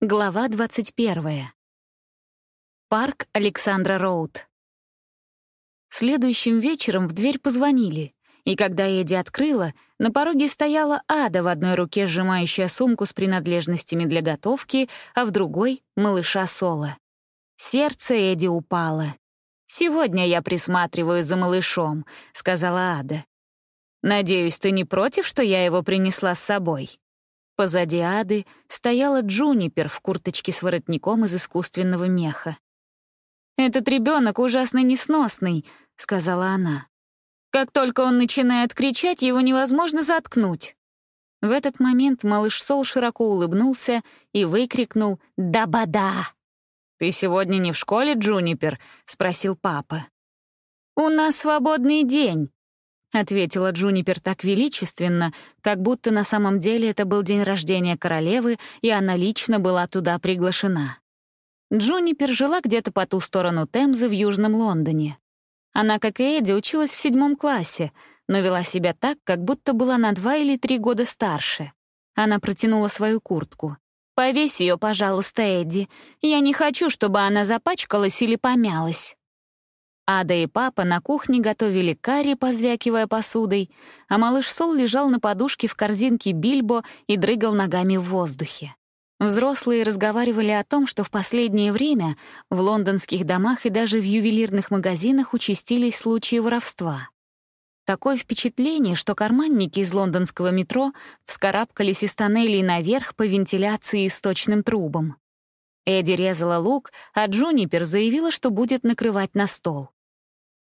Глава 21. Парк Александра Роуд. Следующим вечером в дверь позвонили, и когда Эдди открыла, на пороге стояла Ада в одной руке, сжимающая сумку с принадлежностями для готовки, а в другой — малыша Соло. Сердце Эдди упало. «Сегодня я присматриваю за малышом», — сказала Ада. «Надеюсь, ты не против, что я его принесла с собой?» Позади Ады стояла Джунипер в курточке с воротником из искусственного меха. «Этот ребенок ужасно несносный», — сказала она. «Как только он начинает кричать, его невозможно заткнуть». В этот момент малыш Сол широко улыбнулся и выкрикнул «Да-бада!». «Ты сегодня не в школе, Джунипер?» — спросил папа. «У нас свободный день», — ответила Джунипер так величественно, как будто на самом деле это был день рождения королевы, и она лично была туда приглашена. Джунипер жила где-то по ту сторону Темзы в Южном Лондоне. Она, как и Эдди, училась в седьмом классе, но вела себя так, как будто была на два или три года старше. Она протянула свою куртку. «Повесь ее, пожалуйста, Эдди. Я не хочу, чтобы она запачкалась или помялась». Ада и папа на кухне готовили карри, позвякивая посудой, а малыш Сол лежал на подушке в корзинке Бильбо и дрыгал ногами в воздухе. Взрослые разговаривали о том, что в последнее время в лондонских домах и даже в ювелирных магазинах участились случаи воровства. Такое впечатление, что карманники из лондонского метро вскарабкались из тоннелей наверх по вентиляции и сточным трубам. Эдди резала лук, а Джунипер заявила, что будет накрывать на стол.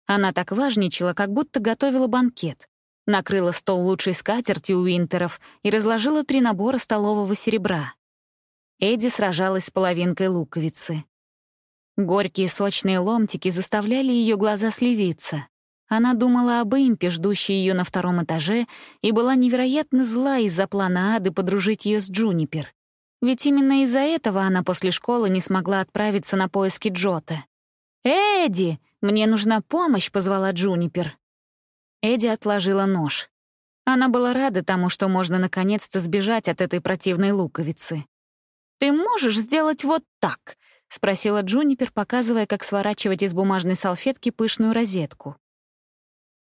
Она так важничала, как будто готовила банкет. Накрыла стол лучшей скатерти у Уинтеров и разложила три набора столового серебра. Эдди сражалась с половинкой луковицы. Горькие сочные ломтики заставляли ее глаза слезиться. Она думала об импе, ждущей ее на втором этаже, и была невероятно зла из-за плана Ады подружить ее с Джунипер. Ведь именно из-за этого она после школы не смогла отправиться на поиски Джота. «Эдди!» «Мне нужна помощь», — позвала Джунипер. Эдди отложила нож. Она была рада тому, что можно наконец-то сбежать от этой противной луковицы. «Ты можешь сделать вот так?» — спросила Джунипер, показывая, как сворачивать из бумажной салфетки пышную розетку.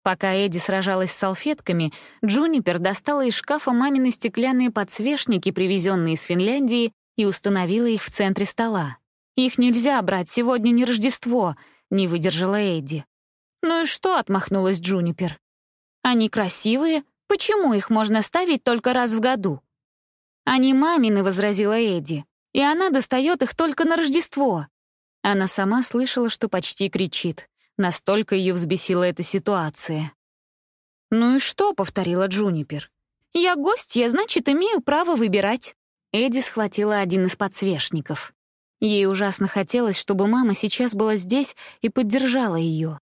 Пока Эдди сражалась с салфетками, Джунипер достала из шкафа мамины стеклянные подсвечники, привезенные из Финляндии, и установила их в центре стола. «Их нельзя брать, сегодня не Рождество», — не выдержала Эдди. «Ну и что?» — отмахнулась Джунипер. «Они красивые. Почему их можно ставить только раз в году?» «Они мамины», — возразила Эдди, «и она достает их только на Рождество». Она сама слышала, что почти кричит. Настолько ее взбесила эта ситуация. «Ну и что?» — повторила Джунипер. «Я гостья, значит, имею право выбирать». Эдди схватила один из подсвечников. Ей ужасно хотелось, чтобы мама сейчас была здесь и поддержала ее.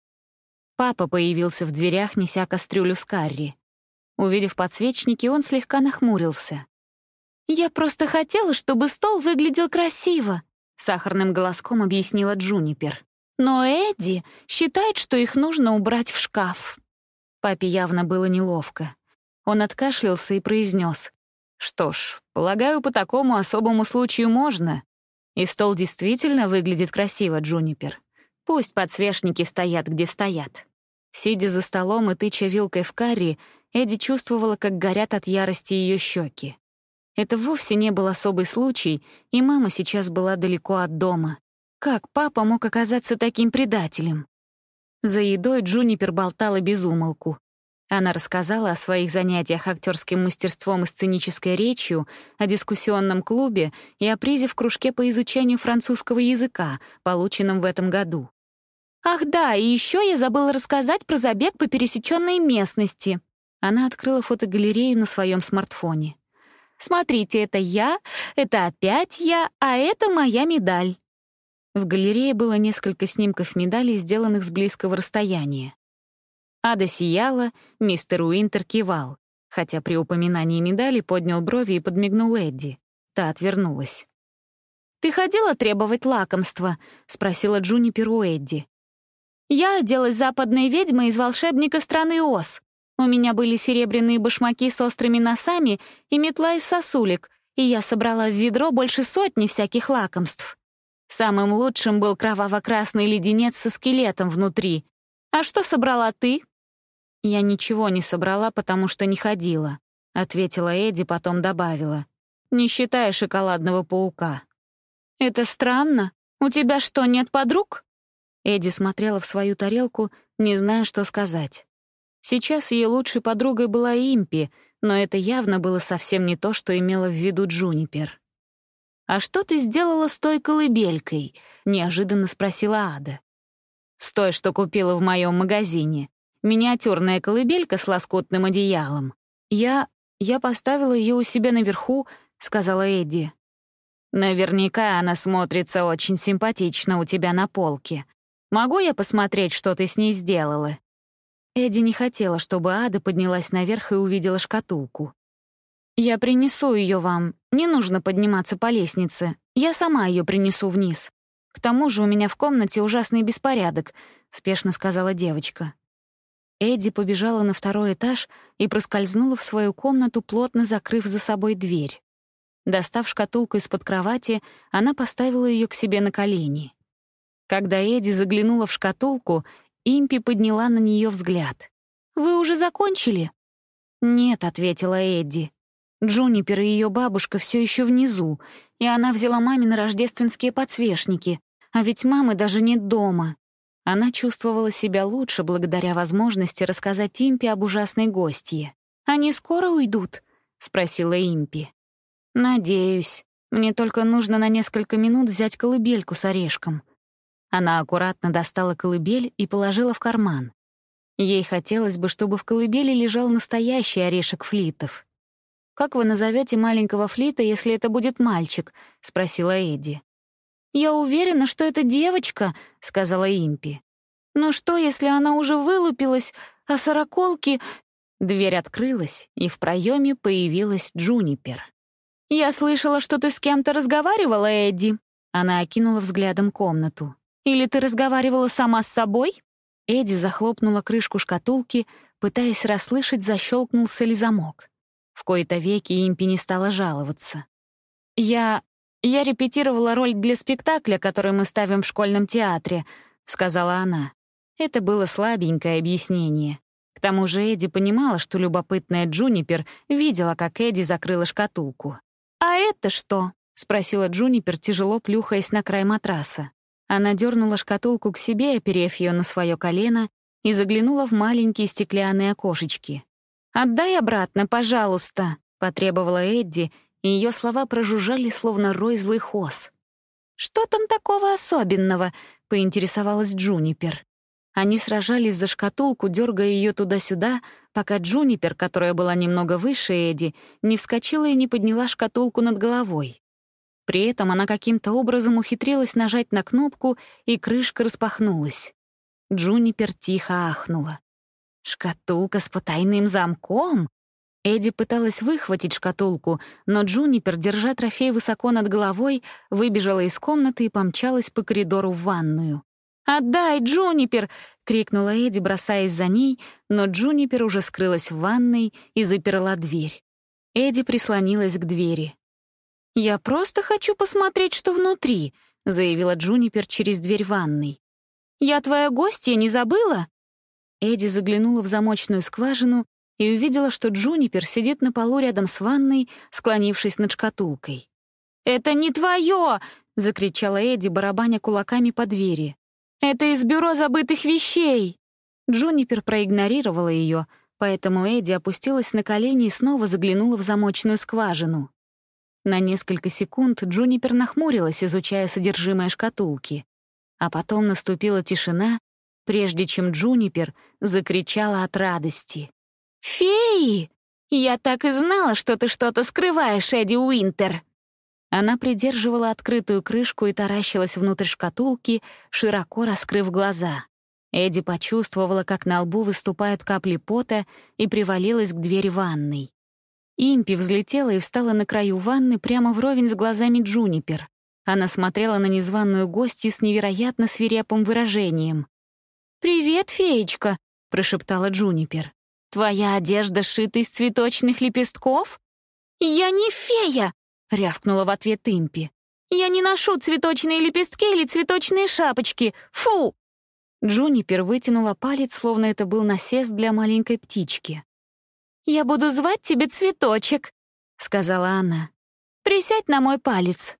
Папа появился в дверях, неся кастрюлю с карри. Увидев подсвечники, он слегка нахмурился. «Я просто хотела, чтобы стол выглядел красиво», — сахарным голоском объяснила Джунипер. «Но Эдди считает, что их нужно убрать в шкаф». Папе явно было неловко. Он откашлялся и произнес: «Что ж, полагаю, по такому особому случаю можно. И стол действительно выглядит красиво, Джунипер. Пусть подсвечники стоят, где стоят. Сидя за столом и тыча вилкой в карри, Эдди чувствовала, как горят от ярости ее щеки. Это вовсе не был особый случай, и мама сейчас была далеко от дома. Как папа мог оказаться таким предателем? За едой Джунипер болтала без умолку. Она рассказала о своих занятиях актерским мастерством и сценической речью, о дискуссионном клубе и о призе в кружке по изучению французского языка, полученном в этом году. «Ах да, и еще я забыла рассказать про забег по пересеченной местности». Она открыла фотогалерею на своем смартфоне. «Смотрите, это я, это опять я, а это моя медаль». В галерее было несколько снимков медалей, сделанных с близкого расстояния. Ада сияла, мистер Уинтер кивал, хотя при упоминании медали поднял брови и подмигнул Эдди. Та отвернулась. «Ты ходила требовать лакомства?» — спросила Джунипер у Эдди. «Я оделась западной ведьмой из волшебника страны Оз. У меня были серебряные башмаки с острыми носами и метла из сосулек, и я собрала в ведро больше сотни всяких лакомств. Самым лучшим был кроваво-красный леденец со скелетом внутри. А что собрала ты? Я ничего не собрала, потому что не ходила, ответила Эдди, потом добавила. Не считая шоколадного паука. Это странно. У тебя что, нет подруг? Эдди смотрела в свою тарелку, не зная, что сказать. Сейчас ее лучшей подругой была Импи, но это явно было совсем не то, что имела в виду Джунипер. «А что ты сделала с той колыбелькой?» — неожиданно спросила Ада. «С той, что купила в моем магазине. Миниатюрная колыбелька с лоскутным одеялом. Я... я поставила ее у себя наверху», — сказала Эдди. «Наверняка она смотрится очень симпатично у тебя на полке. Могу я посмотреть, что ты с ней сделала?» Эдди не хотела, чтобы Ада поднялась наверх и увидела шкатулку. «Я принесу ее вам. Не нужно подниматься по лестнице. Я сама ее принесу вниз. К тому же у меня в комнате ужасный беспорядок», — спешно сказала девочка. Эдди побежала на второй этаж и проскользнула в свою комнату, плотно закрыв за собой дверь. Достав шкатулку из-под кровати, она поставила ее к себе на колени. Когда Эдди заглянула в шкатулку, Импи подняла на нее взгляд. «Вы уже закончили?» «Нет», — ответила Эдди. Джунипер и ее бабушка все еще внизу, и она взяла мамины рождественские подсвечники, а ведь мамы даже нет дома. Она чувствовала себя лучше благодаря возможности рассказать Импи об ужасной гостье. «Они скоро уйдут?» — спросила Импи. «Надеюсь. Мне только нужно на несколько минут взять колыбельку с орешком. Она аккуратно достала колыбель и положила в карман. Ей хотелось бы, чтобы в колыбели лежал настоящий орешек флитов. «Как вы назовете маленького флита, если это будет мальчик?» — спросила Эдди. «Я уверена, что это девочка», — сказала Импи. «Но что, если она уже вылупилась, а сороколки...» Дверь открылась, и в проеме появилась Джунипер. «Я слышала, что ты с кем-то разговаривала, Эдди». Она окинула взглядом комнату. Или ты разговаривала сама с собой?» Эдди захлопнула крышку шкатулки, пытаясь расслышать, защелкнулся ли замок. В кои-то веки Импи не стала жаловаться. «Я... я репетировала роль для спектакля, который мы ставим в школьном театре», — сказала она. Это было слабенькое объяснение. К тому же Эдди понимала, что любопытная Джунипер видела, как Эдди закрыла шкатулку. «А это что?» — спросила Джунипер, тяжело плюхаясь на край матраса. Она дернула шкатулку к себе, оперев ее на свое колено, и заглянула в маленькие стеклянные окошечки. «Отдай обратно, пожалуйста», — потребовала Эдди, и ее слова прожужжали, словно рой злых ос. «Что там такого особенного?» — поинтересовалась Джунипер. Они сражались за шкатулку, дергая ее туда-сюда, пока Джунипер, которая была немного выше Эдди, не вскочила и не подняла шкатулку над головой. При этом она каким-то образом ухитрилась нажать на кнопку, и крышка распахнулась. Джунипер тихо ахнула. «Шкатулка с потайным замком?» Эдди пыталась выхватить шкатулку, но Джунипер, держа трофей высоко над головой, выбежала из комнаты и помчалась по коридору в ванную. «Отдай, Джунипер!» — крикнула Эдди, бросаясь за ней, но Джунипер уже скрылась в ванной и заперла дверь. Эдди прислонилась к двери. «Я просто хочу посмотреть, что внутри», — заявила Джунипер через дверь ванной. «Я твоя гостья, не забыла?» Эдди заглянула в замочную скважину и увидела, что Джунипер сидит на полу рядом с ванной, склонившись над шкатулкой. «Это не твое!» — закричала Эдди, барабаня кулаками по двери. «Это из бюро забытых вещей!» Джунипер проигнорировала ее, поэтому Эдди опустилась на колени и снова заглянула в замочную скважину. На несколько секунд Джунипер нахмурилась, изучая содержимое шкатулки. А потом наступила тишина, прежде чем Джунипер закричала от радости. «Феи! Я так и знала, что ты что-то скрываешь, Эдди Уинтер!» Она придерживала открытую крышку и таращилась внутрь шкатулки, широко раскрыв глаза. Эдди почувствовала, как на лбу выступают капли пота, и привалилась к двери ванной. Импи взлетела и встала на краю ванны прямо вровень с глазами Джунипер. Она смотрела на незваную гостью с невероятно свирепым выражением. «Привет, феечка», — прошептала Джунипер. «Твоя одежда сшита из цветочных лепестков?» «Я не фея!» —— рявкнула в ответ Импи. «Я не ношу цветочные лепестки или цветочные шапочки! Фу!» Джунипер вытянула палец, словно это был насест для маленькой птички. «Я буду звать тебе цветочек», — сказала она. «Присядь на мой палец».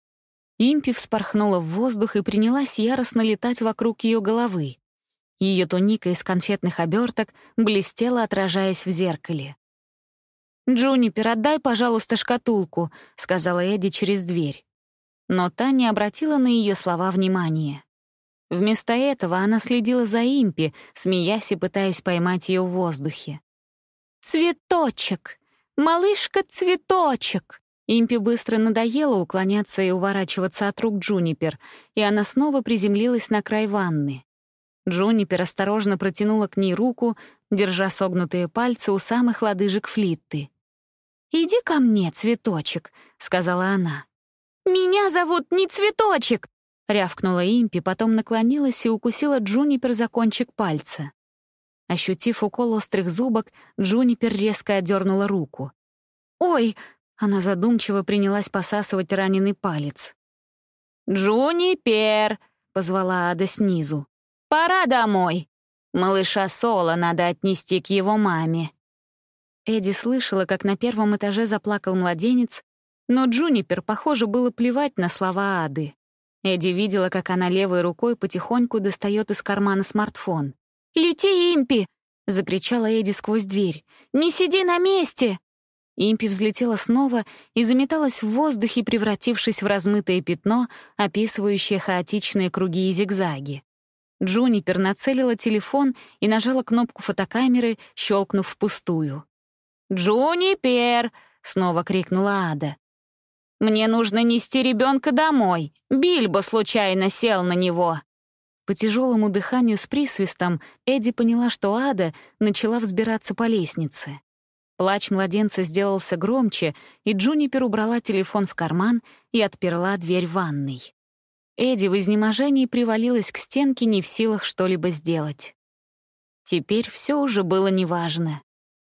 Импи вспорхнула в воздух и принялась яростно летать вокруг ее головы. Ее туника из конфетных оберток блестела, отражаясь в зеркале. «Джунипер, отдай, пожалуйста, шкатулку», — сказала Эдди через дверь. Но та не обратила на ее слова внимания. Вместо этого она следила за Импи, смеясь и пытаясь поймать ее в воздухе. «Цветочек! Малышка-цветочек!» Импи быстро надоело уклоняться и уворачиваться от рук Джунипер, и она снова приземлилась на край ванны. Джунипер осторожно протянула к ней руку, держа согнутые пальцы у самых лодыжек флитты. «Иди ко мне, цветочек», — сказала она. «Меня зовут не цветочек», — рявкнула Импи, потом наклонилась и укусила Джунипер за кончик пальца. Ощутив укол острых зубок, Джунипер резко отдернула руку. «Ой!» — она задумчиво принялась посасывать раненый палец. «Джунипер!» — позвала Ада снизу. «Пора домой! Малыша Соло надо отнести к его маме». Эдди слышала, как на первом этаже заплакал младенец, но Джунипер, похоже, было плевать на слова Ады. Эдди видела, как она левой рукой потихоньку достает из кармана смартфон. «Лети, Импи!» — закричала Эдди сквозь дверь. «Не сиди на месте!» Импи взлетела снова и заметалась в воздухе, превратившись в размытое пятно, описывающее хаотичные круги и зигзаги. Джунипер нацелила телефон и нажала кнопку фотокамеры, щелкнув впустую. «Джунипер!» — снова крикнула Ада. «Мне нужно нести ребенка домой. Бильбо случайно сел на него». По тяжелому дыханию с присвистом Эдди поняла, что Ада начала взбираться по лестнице. Плач младенца сделался громче, и Джунипер убрала телефон в карман и отперла дверь ванной. Эдди в изнеможении привалилась к стенке, не в силах что-либо сделать. Теперь все уже было неважно.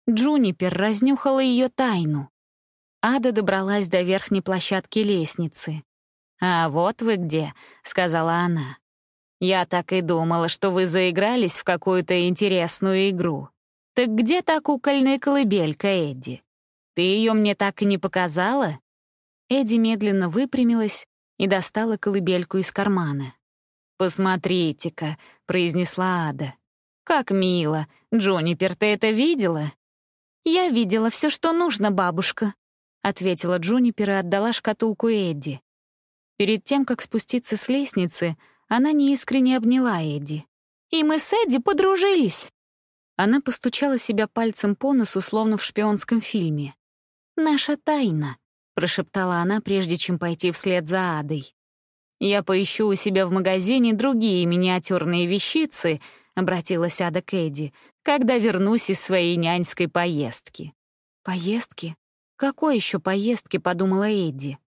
Джунипер разнюхала ее тайну. Ада добралась до верхней площадки лестницы. «А вот вы где», — сказала она. «Я так и думала, что вы заигрались в какую-то интересную игру. Так где та кукольная колыбелька, Эдди? Ты ее мне так и не показала?» Эдди медленно выпрямилась и достала колыбельку из кармана. «Посмотрите-ка», — произнесла Ада. «Как мило! Джонипер, ты это видела?» «Я видела все, что нужно, бабушка», — ответила Джунипер и отдала шкатулку Эдди. Перед тем, как спуститься с лестницы, она неискренне обняла Эдди. «И мы с Эдди подружились». Она постучала себя пальцем по носу, словно в шпионском фильме. «Наша тайна», — прошептала она, прежде чем пойти вслед за Адой. «Я поищу у себя в магазине другие миниатюрные вещицы», — обратилась Ада к Эдди, когда вернусь из своей няньской поездки». «Поездки? Какой еще поездки?» — подумала Эдди.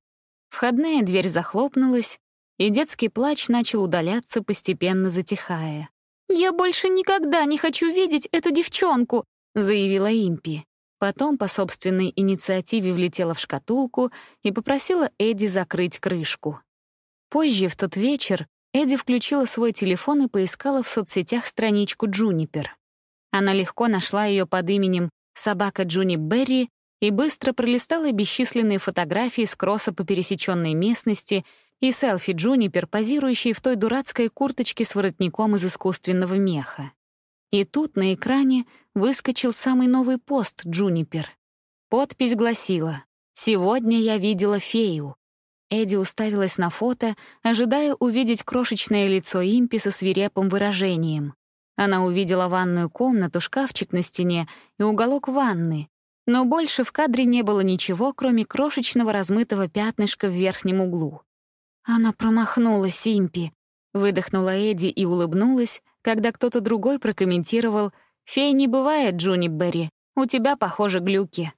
Входная дверь захлопнулась, и детский плач начал удаляться, постепенно затихая. «Я больше никогда не хочу видеть эту девчонку», — заявила Импи. Потом по собственной инициативе влетела в шкатулку и попросила Эдди закрыть крышку. Позже, в тот вечер, Эдди включила свой телефон и поискала в соцсетях страничку Джунипер. Она легко нашла ее под именем «Собака Джуни Берри» и быстро пролистала бесчисленные фотографии с кросса по пересеченной местности и селфи Джунипер, позирующие в той дурацкой курточке с воротником из искусственного меха. И тут на экране выскочил самый новый пост Джунипер. Подпись гласила «Сегодня я видела фею». Эдди уставилась на фото, ожидая увидеть крошечное лицо Импи со свирепым выражением. Она увидела ванную комнату, шкафчик на стене и уголок ванны, но больше в кадре не было ничего, кроме крошечного размытого пятнышка в верхнем углу. Она промахнулась, Симпи. Выдохнула Эдди и улыбнулась, когда кто-то другой прокомментировал «Фей не бывает, Джуни Берри, у тебя, похоже, глюки».